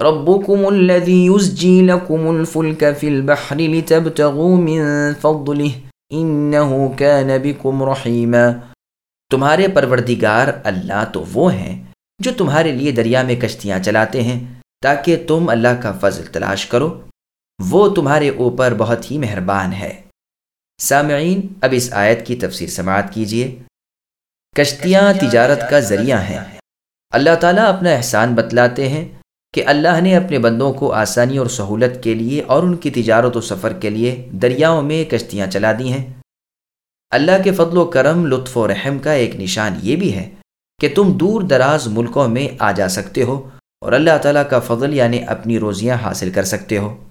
ربكم الذي يسجي لكم الفلك في البحر لتبتغوا من فضله انه كان بكم رحيما۔ تمہارے پروردگار اللہ تو وہ ہیں جو تمہارے لیے دریا میں کشتیاں چلاتے ہیں، تاکہ تم اللہ کا فضل تلاش کرو۔ وہ تمہارے اوپر بہت ہی مہربان ہے۔ سامعین، اب اس آیت کی تفسیر سماعت کیجیے کشتیاں تجارت کا ذریعہ ہیں۔ اللہ تعالیٰ اپنا احسان بتلاتے ہیں۔ کہ اللہ نے اپنے بندوں کو آسانی اور سہولت کے لیے اور ان کی تجارت و سفر کے لیے دریاؤں میں کشتیاں چلا دی ہیں۔ اللہ کے فضل و کرم، لطف و رحم کا ایک نشان یہ بھی ہے کہ تم دور دراز ملکوں میں آ جا سکتے ہو اور اللہ تعالیٰ کا فضل یعنی اپنی روزیاں حاصل کر سکتے ہو۔